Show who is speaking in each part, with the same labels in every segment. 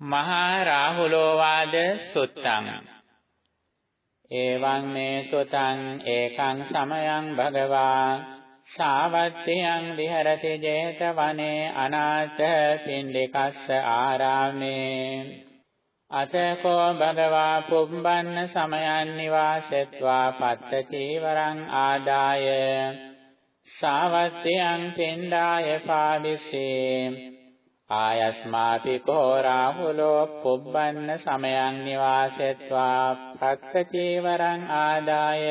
Speaker 1: මහා රාහුලෝවාද සුත්තං. එවං මේ සුතං ඒකං සමයං භගවා. සාවත්තියං විහෙරති 제තවනේ අනාථ පින්ඩිකස්ස ආරාමේ. අතකෝ භගවා පුම්බන්න සමයන් නිවාසෙත්වා පත්ත චීවරං ආදාය. සාවත්තියං පින්ඩාය පාවිසේ ආයස්මාපි කෝ රාහුලෝ පුබ්බන්න සමයං නිවාසෙත්වා පක්ක චීවරං ආදාය.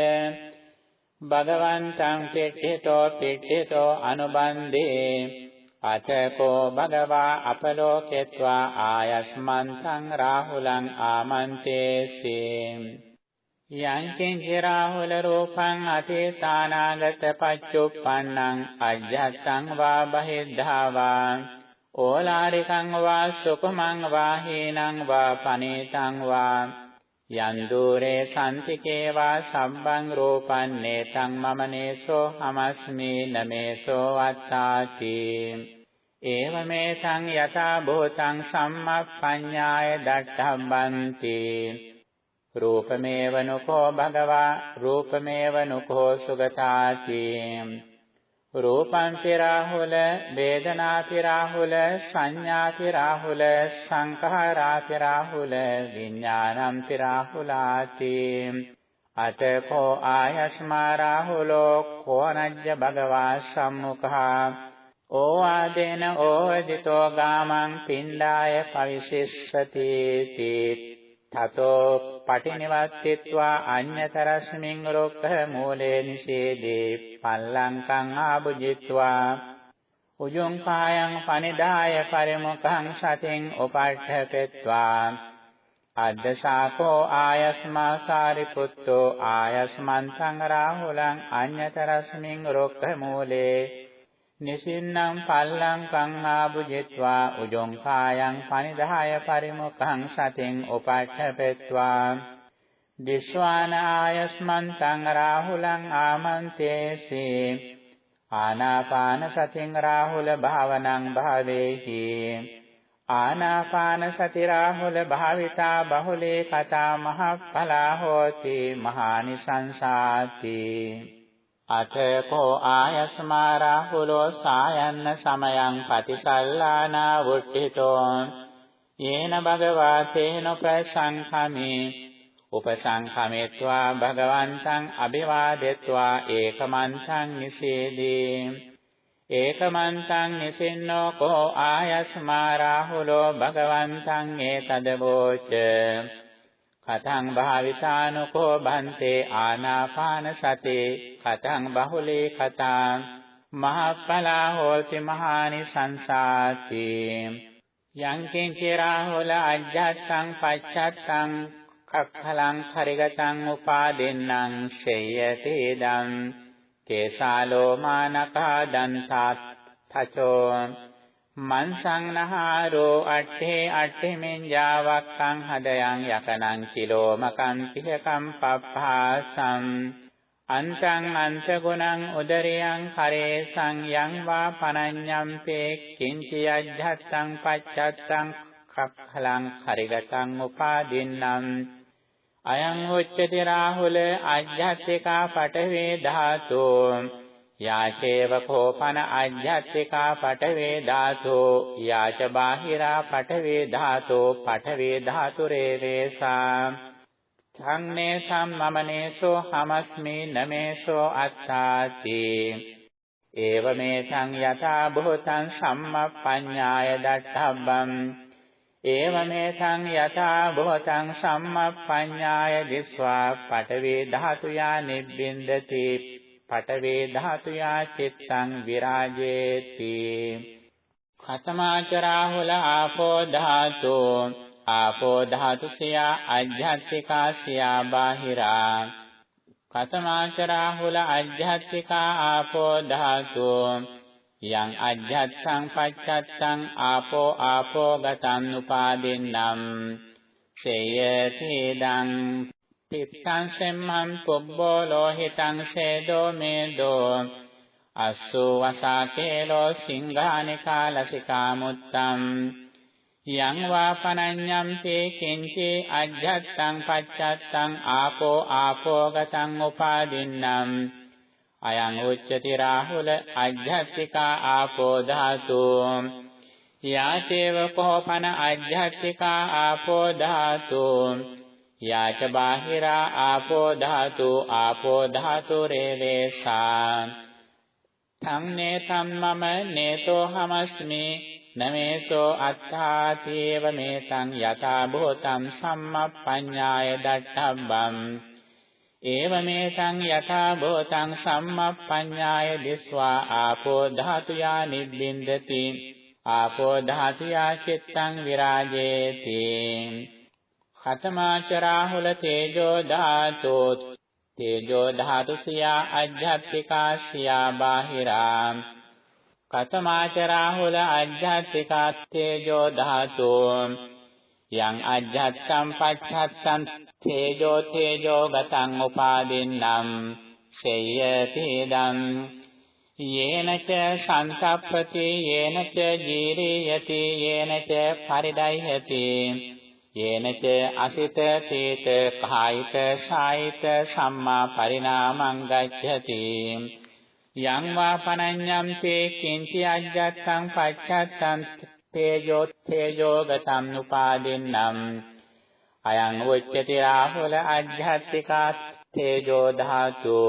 Speaker 1: භගවන්තං පිට්ඨිතෝ පිට්ඨිතෝ අනුබන්දේ. අතකෝ භගවා අපලෝකෙත්වා ආයස්මන්තං රාහුලං ආමන්තේසී. යං කිංචි රාහුල රූපං අතීතානාගත පච්චුප්පන්නං අජ්ජත්තං වා බහිද්ධාවා. ඕලාරිකං වා සුකුමං වා හේනං වා පනේතං වා යන් দূරේ සම්තිකේ වා සම්බං රූපං නේතං මම නේසෝ හමස්මි නමේසෝ වත්තාති ඒවමේතං යතා භූතං සම්මප්පඤ්ඤාය දට්ඨම්බන්ති රූපමේව නුකෝ භගවා රූපමේව නුකෝ සුගතාති රූපං රාහුල වේදනාති රාහුල සංඥාති රාහුල සංඛාරාති රාහුල විඥානං රාහුලාති. අතකෝ ආයස්මා රාහුලෝ කෝනජ්ජ භගවා සම්මුඛා. ඕවාදේන ඕවදිතෝ ගාමං පින්ඩාය පවිසිස්සති තී තතෝ පටිනිවත්තෙත්වා අඤ්ඤතරස්මින් රොක්ඛ මූලේ නිසේදේ පල්ලංකං ආභුජිත්වා. උජුං කායං පනිදාය පරිමුඛං සතින් උපට්ඨපෙත්වා. අද්දසාකෝ ආයස්මා සාරිපුත්තෝ ආයස්මන්තං රාහුලං අඤ්ඤතරස්මින් රොක්ඛ මූලේ නිසින්නම් පල්ලංකං ආභුජිත්වා උජොං කායං පනිදාය පරිමුඛං සතින් උපට්ඨපෙත්වා දිස්වාන ආයස්මන්තං රාහුලං ආමන්තේසි ආනාපාන සතින් රාහුල භාවනං භාවේහි. ආනාපාන සති රාහුල භාවිතා බහුලේ කතා මහඵලා හෝති මහානිසංසාති අතකෝ ආයස්මාරා හුලෝ සායන්න සමයං පටිසල්ලානා වුට්ඨිතෝ යේන භගවා තේන ප්‍රසංඛමේ. උපසංඛමෙත්වා භගවන්තං අභිවාදෙත්වා ඒකමන්තං නිසේදී. ඒකමන්තං නිසින්නෝ කෝ ආයස්මාරා හුලෝ භගවන්තං ඒතදවෝච කතං භාවිතානුකෝ බන්තේ ආනාපාන සතේ කතං බහුලේ කතං මහප්පලා හෝති මහානි සංසාති. යං කිංචි රාහුල අජ්ජත්තං පච්චත්තං කක්ඛලං හරිගතං උපාදෙන්නං ශේයති දං කේසාලෝ මානකා දන්තාත් තචෝ. මන්සංනහාරෝ අට්ඨේ අට්ඨෙමින් ජාවක්කං හදයන් යකනං කිලෝමකං පිහකම් පප්පාසං අන්තං අන්තගුණං උදරියං කරේසං යං වා පනඤ්ඤම්පේ කිංචි අජ්ජත්තං පච්චත්තං කක්ඛලං හරිගතං උපාදින්නම් අයං උච්චති රාහුල අජ්ජත්තිකා පඨවේ ධාතෝ යාචේව කෝපන අජ්ජත්තිකා පඨවේ ධාතෝ යාච බාහිරා පඨවේ ධාතෝ පඨවේ ධාතුරේ වේසා සංනේ සම්මමනේසෝ හමස්මි නමේසෝ අත්තාති ඒවමේ සං යථා භූතං සම්මප්පඤ්ඤාය දට්ඨබ්බං ඒවමේ සං යථා භූතං සම්මප්පඤ්ඤාය දිස්වා පඨවේ ධාතුයා නිබ්බින්දති පඨවේ ධාතුයා චිත්තං විරාජේති। කතමාචරාහුල ආපෝ ධාතු। ආපෝ ධාතුසියා අජ්ජත්තිකා සියා බාහිරා। කතමාචරාහුල අජ්ජත්තිකා ආපෝ ධාතු। යං අජ්ජත්සං පච්චත්තං ආපෝ ආපෝ ගතං උපාදින්නම්। සේයති දං තිත්තං සෙම්මං පුබ්බෝ ලෝහිතං සේදෝ මේදෝ අස්සෝ වසාකේලෝ සිංහානිකා ලසිකා මුත්තම් යං වා පනඤ්ඤම් තේ කිංචේ අජ්ජත්තං පච්චත්තං ආපෝ ආපෝ ගතං උපාදින්නම් අයං උච්චති රාහුල අජ්ජත්තිකා ආපෝ ධාතු යාචේව කෝපන අජ්ජත්තිකා ආපෝ ධාතු යාච බාහිරා ආපෝ ධාතු ආපෝ ධාතු රේවේසා. තම්නේ තම්මම නේතෝ හමස්මි නමේසෝ අත්තාතේව මේතං යථා භූතං සම්මප්පඤ්ඤාය දට්ඨබ්බං. ඒවමේතං යථා භූතං සම්මප්පඤ්ඤාය දිස්වා ආපෝ ධාතුයා නිබ්බින්දති ආපෝ ධාතුයා චිත්තං විරාජේති. ඛතමාච රාහුල තේජෝ ධාතෝ තේජෝ ධාතු සියා අධ්‍යාත්මිකා සියා බාහිරා කතමාච රාහුල අජ්ජත්තිකාත්තේජෝ ධාතු යං අජ්ජත්තම් පච්ඡත්තං තේජෝ තේජෝ ගතං උපාදින්නම් සේයතිදම් යේන ච සංසප්පති යේන ච ජීරියති යේන ච පරිදයිහති යේන ච අසිත තේත කායික සායිත සම්මා පරිණාමං ගච්ඡති යං වා පනඤ්ඤම් තේ කිංචි අජ්ජත්තං පච්ඡත්තං තේජෝ තේජෝ ගතම් නුපාදින්නම් අයං උච්චති රාහුල අජ්ජත්තිකා තේජෝ ධාතු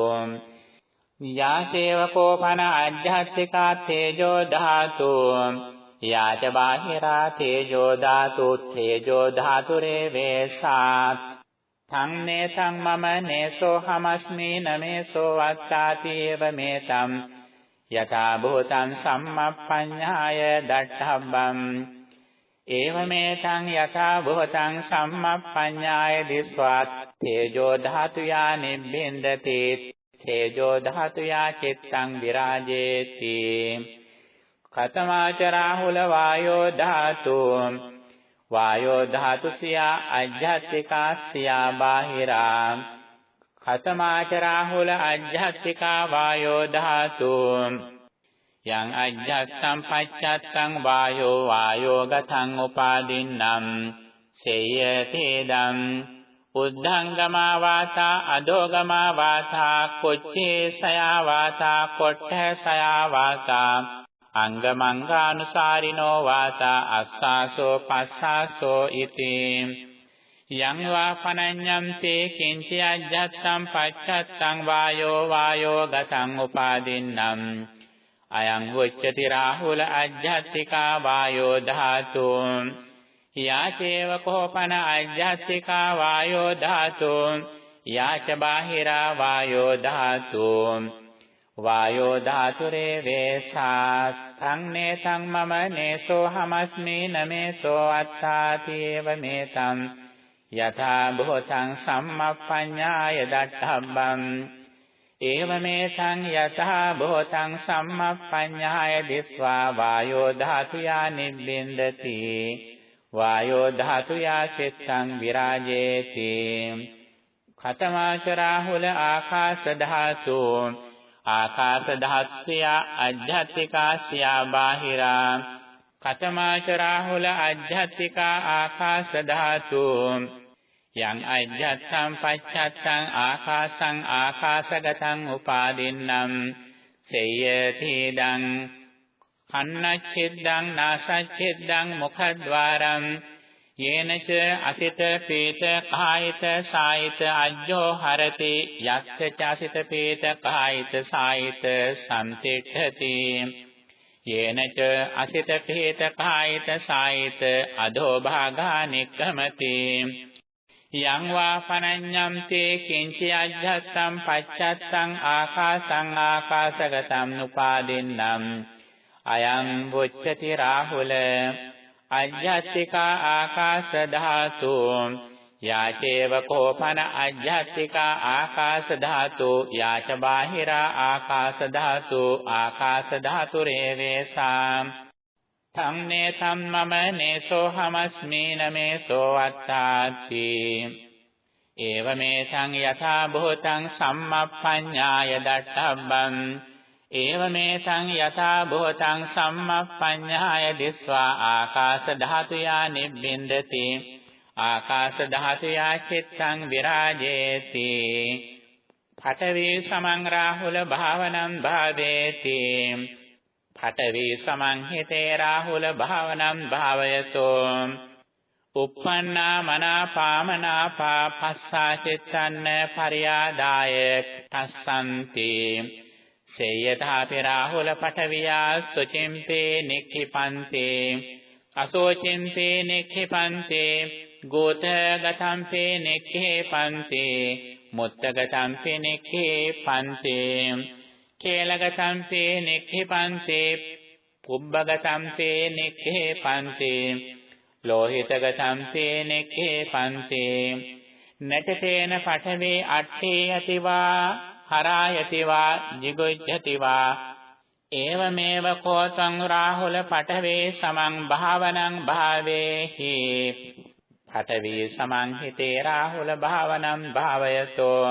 Speaker 1: යාසේවකෝ පන අජ්ජත්තිකා තේජෝ ධාතු යාච බාහිරා තේජෝ ධාතු තේජෝ ධාතුරේ වේසාත් තං නේතං මම නේසෝ හමස්මි නමේසෝ වත්තාති එව මේතම් යථා භූතං සම්මප්පඤ්ඤාය දට්ඨබ්බම් ඒවමේතං යථා භූතං සම්මප්පඤ්ඤාය දිස්වාත් තේජෝ ධාතුයා නිබ්බින්දති තේජෝ ධාතුයා චිත්තං විරාජේති කතමාච රාහුල වායෝ ධාතුම් වායෝ ධාතු සියා අජ්ජත්තිකා සියා බාහිරා. ඛතමාච රාහුල අජ්ජත්තිකා වායෝ ධාතු. යං අජ්ජත්තං පච්චත්තං වායෝ වායෝ ගතං උපාදින්නම්. සේයතේදම් උද්ධංගමා වාතා අදෝගමා වාතා කොච්චේ සයා වාතා කොට්ඨ සයා වාතා. අංගමංගානුසාරිනෝ වාතා අස්සාසෝ පස්සාසෝ ඉති යං වා පනඤ්ඤම් තේ කිංචි අජ්ජත්තං පච්චත්තං වායෝ වායෝ ගතං උපාදින්නම්. අයං වොච්චති රාහුල අජ්ජත්තිකා වායෝ ධාතු. යාචේව කෝපන අජ්ජත්තිකා වායෝ ධාතු. යාච බාහිරා වායෝ ධාතු. වායෝ ධාතුරේ වේසා සංනේ තං මම නේසෝ හමස්මි නමේසෝ අත්තාති එව මේතං යථා භූතං සම්මප්පඤ්ඤාය දට්ඨබ්බං ඒවමේතං යථා භූතං සම්මප්පඤ්ඤාය දිස්වා වායෝ ධාතුයා නිබ්බින්දති වායෝ ධාතුයා චිත්තං විරාජේති ඛතමාච රාහුල ආකාශ ධාතෝ ආකාශ ධාත්‍ය අධ්‍යාත්මිකාස්ය බාහිරා. කතමාච රාහුල අධ්‍යාත්මිකා ආකාශ ධාතු යං අධ්‍යාත්තං පච්චත්තං ආකාශං ආකාශගතං උපාදින්නම්. සේයතිදං කන්නච්ඡෙද්දං නාසච්ඡෙද්දං මුඛද්වාරං යේනච අසිත පීත කායිත සායිත අජ්ජෝ හරති යක්ඛ චසිත පීත කායිත සායිත සම්තිඨති යේනච අසිත පීත කායිත සායිත අධෝ භාගා නික්ඛමති යං වා පනඤ්ඤම් තේ කිංචි අජ්ජත්තං පච්චත්තං ආකාසං ආකාසගතං නුපාදින්නම් අයං වොච්චති රාහුල අජ්ජත්තිකා ආකාශ ධාතු යාචේව කෝපන අජ්ජත්තිකා ආකාශ ධාතු යාච බාහිරා ආකාශ ධාතු ආකාශ ධාතු රේවේසා තම්නේ තම්මම නේසෝ හමස්මි නමේසෝ අත්තාති ඒවමේ සං යථා භූතං සම්මප්පඤ්ඤාය දට්ඨබ්බං ඒවමේතං යථා භූතං සම්මප්පඤ්ඤාය දිස්වා ආකාශ ධාතුයා නිබ්බින්දති ආකාශ ධාතුයා චිත්තං විරාජේති පඨවි සමං රාහුල භාවනං භාවේති පඨවි සමං හිතේ රාහුල භාවනං භාවයතෝ uppannā manāpāmanāpā පස්සා චිත්තන්න පරියාදාය තස්සන්ති සේයථාපි රාහුල පඨවියා සුචිම්පේ නික්ඛිපන්තේ අසෝචිම්පේ නික්ඛිපන්තේ ගෝතගතම්පේ නික්ඛේපන්තේ මුත්තගතම්පේ නික්ඛේපන්තේ කේලගතම්පේ නික්ඛිපන්තේ පුබ්බගතම්පේ නික්ඛේපන්තේ ලෝහිතගතම්පේ නික්ඛේපන්තේ නචතේන පඨවේ අට්ඨේ යතිවා හරායති වා jigujjati වා ඒවමේව කෝතං රාහුල පඨවේ සමං භාවනං භාවේහි. පඨවී සමං හිතේ රාහුල භාවනං භාවයතෝ.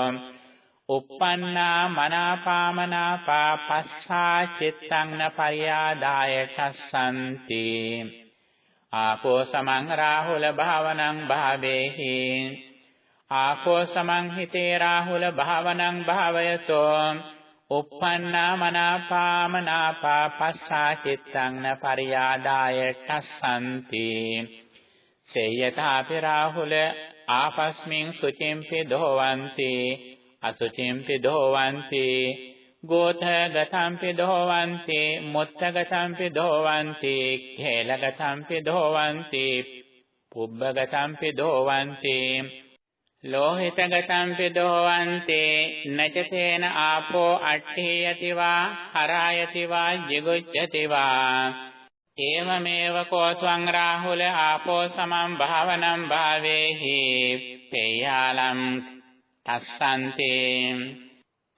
Speaker 1: uppannā manāpāmanāpā පස්සා චිත්තං න පරියාදාය තස්සන්ති ආපෝ සමං රාහුල භාවනං භාවේහි ආපෝ සමංහිතේ රාහුල භාවනං භාවයතෝ uppannā manāpāmanāpā පස්සා චිත්තං න පරියාදාය තස්සන්ති සේයථාපි රාහුල ආපස්මින් සුචිම්පි දෝවන්ති අසුචිම්පි දෝවන්ති ගෝත ගතම්පි දෝවන්ති මුත්ත ගතම්පි දෝවන්ති khela ගතම්පි දෝවන්ති පුබ්බ ගතම්පි දෝවන්ති ලෝහිතගතම්පි දෝවන්තේ නචතේන ආපෝ අට්ඨේයති වා හරායති වා jigucchati වා ඒවමේව කෝත්වං රාහුල ආපෝ සමම් භාවනම් භාවේහි පේයාලම් තස්සන්තේ.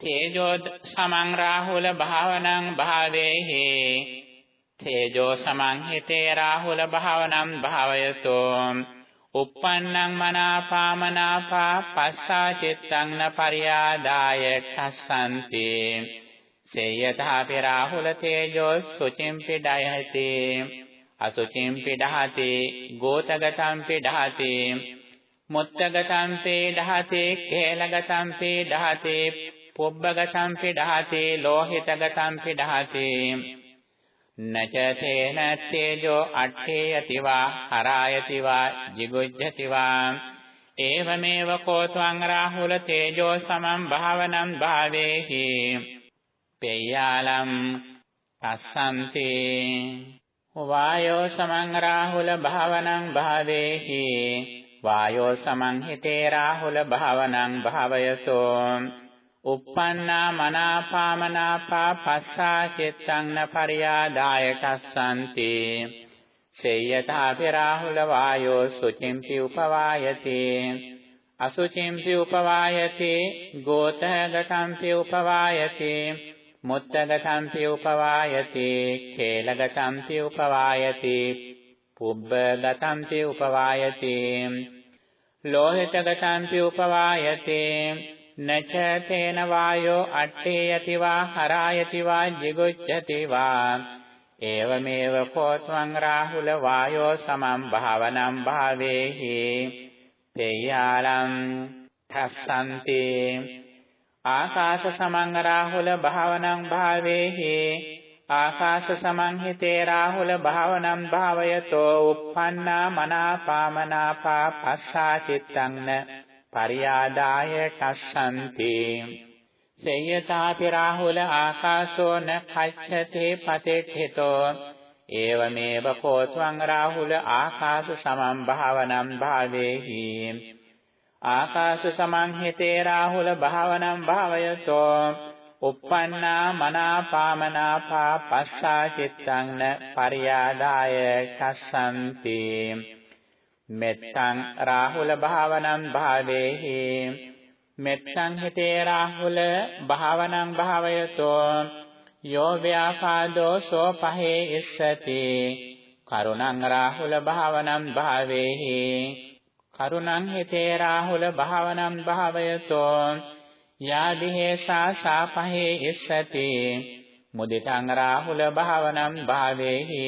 Speaker 1: තේජෝ සමං රාහුල භාවනං භාවේහි තේජෝ සමං හිතේ රාහුල භාවනම් භාවයතෝ. Uppannang manāpāmanāpā පස්සා චිත්තං න පරියාදාය ඨස්සන්ති සේයථාපි රාහුල තේජෝ සුචිම් පිඩයති අසුචිම් පිඩහති ගෝතගතම් පිඩහති. මුත්තගතම් පිඩහති කේලගතම් පිඩහති පුබ්බගතම් පිඩහති ලෝහිතගතම් පිඩහති. නචතේන තේජෝ අට්ඨේයති වා හරායති වා jigucchati වා ඒවමේව කෝත්වං රාහුල තේජෝ සමම් භාවනම් භාවේහි පේයාලම් අස්සන්ති වායෝ සමං රාහුල භාවනං භාවේහි වායෝ සමං හිතේ රාහුල භාවනං භාවයසෝ uppannā manāpāmanāpā පස්සා චිත්තං න පරියාදාය තස්සන්ති සේයථාපි රාහුල වායෝ සුචිම්පි උපවායති අසුචිම්පි උපවායති ගෝතගතම්පි උපවායති මුත්තගතම්පි උපවායති කේලගතම්පි උපවායති පුබ්බගතම්පි උපවායති ලෝහිතගතම්පි උපවායති නච තේන වායෝ අට්ඨේ යති වා හරායති වා jigucchati වා ඒවමේව කෝත්වං රාහුල වායෝ සමම් භාවනම් භාවේහි තේයාලම් තස්සන්ති ආකාශ සමං රාහුල භාවනම් භාවේහි ආකාශ සමං හිතේ රාහුල භාවනම් භාවයතෝ uppannā manāpāmanāpā පස්සා චිත්තං න පරියාදාය කස්සන්ති. සේයතාපි රාහුල ආකාශෝ න කච්ඡතේ පතෙට්ඨිතෝ. ඒවමේව කෝත්වං රාහුල ආකාශ සමම් භාවනම් භාවේහි. ආකාශ සමං හිතේ රාහුල භාවනම් භාවයතෝ. uppannā manāpāmanāpā පස්සා චිත්තං න පරියාදාය කස්සන්ති මෙත්තං රාහුල භාවනං භාවේහි। මෙත්තං හිතේ රාහුල භාවනං භාවයතෝ। යෝ ව්‍යාපාදෝ සෝ පහේ ඉස්සති। කරුණං රාහුල භාවනං භාවේහි। කරුණං හිතේ රාහුල භාවනං භාවයතෝ। යාදිහේසා සාපහේ ඉස්සති। මුදිතං රාහුල භාවනම් භාවේහි।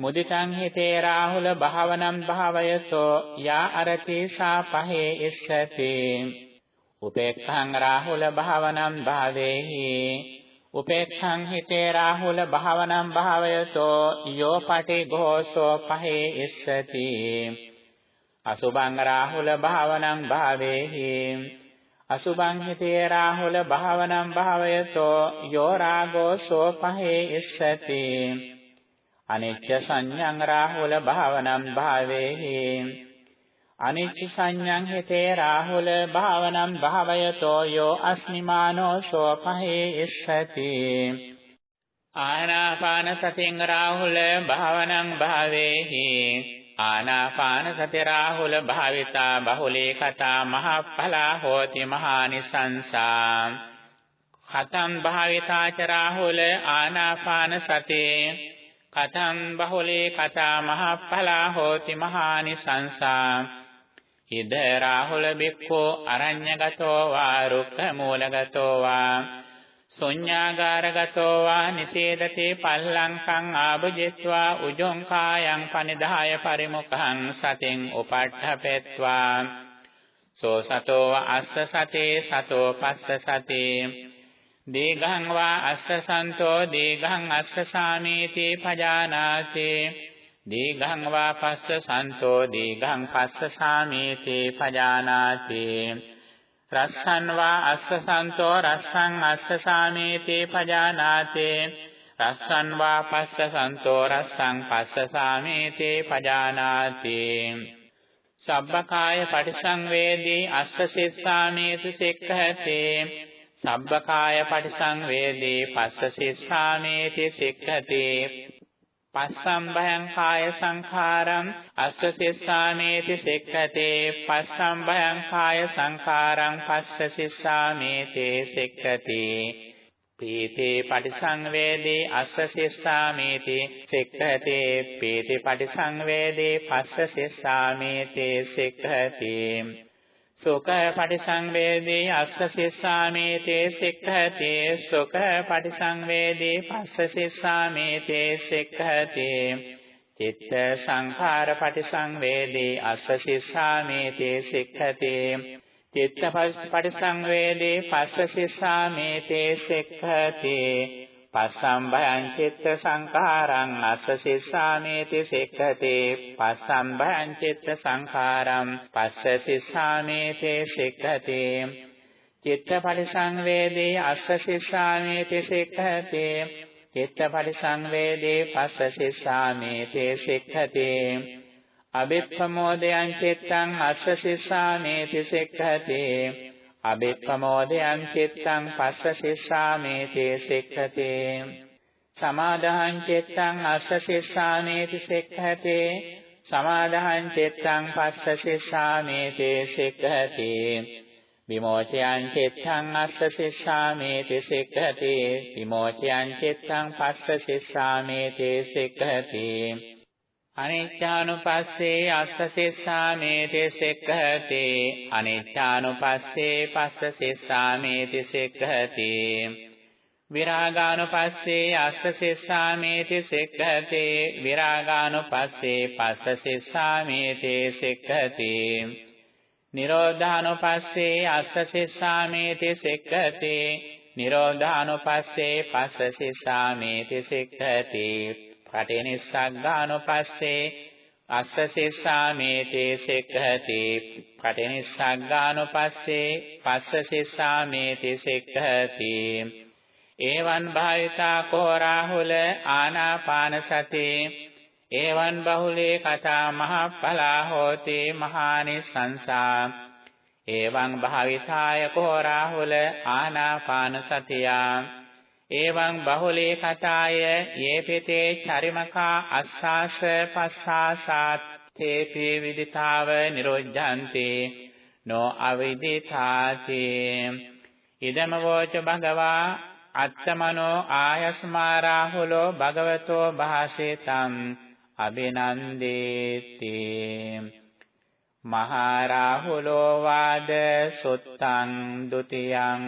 Speaker 1: මුදිතං හිතේ රාහුල භාවනම් භාවයතෝ යා අරති සා පහේ ඉස්සති. උපේක්ඛං රාහුල භාවනම් භාවේහි. උපේක්ඛං හිතේ රාහුල භාවනම් භාවයතෝ යෝ පටි ഘോഷෝ පහේ ඉස්සති. අසුභං රාහුල භාවනං භාවේහි. අසුභං හිතේ රාහුල භාවනං භාවයතෝ යෝ රාගෝ සෝපහේ ඉස්සති. අනිච්ච සංඥං රාහුල භාවනං භාවේහි. අනිච්ච සංඥං හිතේ රාහුල භාවනං භාවයතෝ යෝ අස්මිමානෝ සෝපහේ ඉස්සති. ආනාපාන සතින් රාහුල භාවනං භාවේහි. ආනාපාන සති රාහුල භාවිතා බහුලේ කතා මහඵලා හෝති මහානිසංසා. කතං භාවිතා ච රාහුල ආනාපාන සතේ කතං බහුලේ කතා මහඵලා හෝති මහානිසංසා. ඉද රාහුල බික්ඛෝ අරඤ්‍යගතෝ වා රුක්ඛ මූලගතෝ වා. ශුඤ්ඤාගාරගතෝ වා නිසේදති පල්ලංකං ආභජිත්වා උජොං කායං පනිදාය පරිමුඛං සතෙන් උපට්ඨපෙත්වා. සෝ සතෝ අස්ස සතේ සතෝ පස්ස සතේ. දීඝං වා අස්ස සන්තෝ දීඝං අස්ස සාමීති පජානාති දීඝං වා පස්ස සන්තෝ දීඝං පස්ස සාමීති පජානාති රස්සං වා අස්ස සන්තෝ රස්සං අස්ස සාමේතේ පජානාතේ රස්සං වා පස්ස සන්තෝ රස්සං පස්ස සාමේතේ පජානාතේ සබ්බකාය පටිසංවේදී අස්ස සිස්සාමේතු සික්ඛතේ සබ්බකාය පටිසංවේදී පස්ස සිස්සාමේති සික්ඛතේ. පස්සම්භයං කාය සංඛාරං අස්ස සිස්සාමේති සික්ඛතේ. පස්සම්භයං කාය සංඛාරං පස්ස සිස්සාමේති සික්ඛතේ. පීතේ පටිසංවේදී අස්ස සිස්සාමේති සික්ඛතේ. පීතේ පටිසංවේදී පස්ස සිස්සාමේති සික්ඛතේ. සුඛ පටිසංවේදී අස්ස සිස්සාමේතේ සික්ඛතේ සුඛ පටිසංවේදී පස්ස සිස්සාමේතේ සික්ඛතේ. චිත්ත සංඛාර පටිසංවේදී අස්ස සිස්සාමේතේ සික්ඛතේ. චිත්ත පටිසංවේදී පස්ස සිස්සාමේතේ සික්ඛතේ. පස්සම්භයං චිත්ත සංඛාරං අස්ස සිස්සාමේති සික්ඛතේ. පස්සම්භයං චිත්ත සංඛාරං පස්ස සිස්සාමේති සික්ඛතේ. චිත්ත පරිසංවේදී අස්ස සිස්සාමේති සික්ඛතේ. චිත්ත පරිසංවේදී පස්ස සිස්සාමේති සික්ඛතේ. අබිප්පමෝදයං චිත්තං අස්ස සිස්සාමේති සික්ඛතේ. අබිප්පමෝදයං චිත්තං පස්ස සිස්සාමේතේ සික්ඛතේ. සමාදහං චිත්තං අස්ස සිස්සාමේති සික්ඛතේ. සමාදහං චිත්තං පස්ස සිස්සාමේතේ සික්ඛතේ. විමෝචයං චිත්තං අස්ස සිස්සාමේති සික්ඛතේ. විමෝචයං චිත්තං පස්ස සිස්සාමේති සික්ඛතේ. අනිච්චානුපස්සේ අස්ස සිස්සාමේති සික්ඛති. අනිච්චානුපස්සේ පස්ස සිස්සාමේති සික්ඛති. විරාගානුපස්සේ අස්ස සිස්සාමේති සික්ඛති. විරාගානුපස්සේ පස්ස සිස්සාමේති සික්ඛති. නිරෝධානුපස්සේ අස්ස සිස්සාමේති සික්ඛති. නිරෝධානුපස්සේ පස්ස සිස්සාමේති සික්ඛති. පටිනිස්සග්ගානුපස්සේ අස්ස සිස්සාමේතේ සික්ඛති පටිනිස්සග්ගානුපස්සේ පස්ස සිස්සාමේති සික්ඛති එවං භාවිතා කෝ රාහුල ආනාපාන සතේ එවං බහුලේ කතා මහඵලා හෝති මහානිසංසා එවං භාවිතාය කෝ රාහුල ආනාපාන සතියා එවං බහුලේ කතාය යේපිතේ චරිමකා අස්සාස පස්සාසාත් තේපි විදිතාව නිරොජ්ජන්ති නෝ අවිදිතාති. ඉදම වෝච භගවා අත්තමනෝ ආයස්මාරාහුලෝ භගවතෝ භාෂේතං අබිනන්දේති මහා රාහුලෝ වාද සුත්තං ဒ ුතියං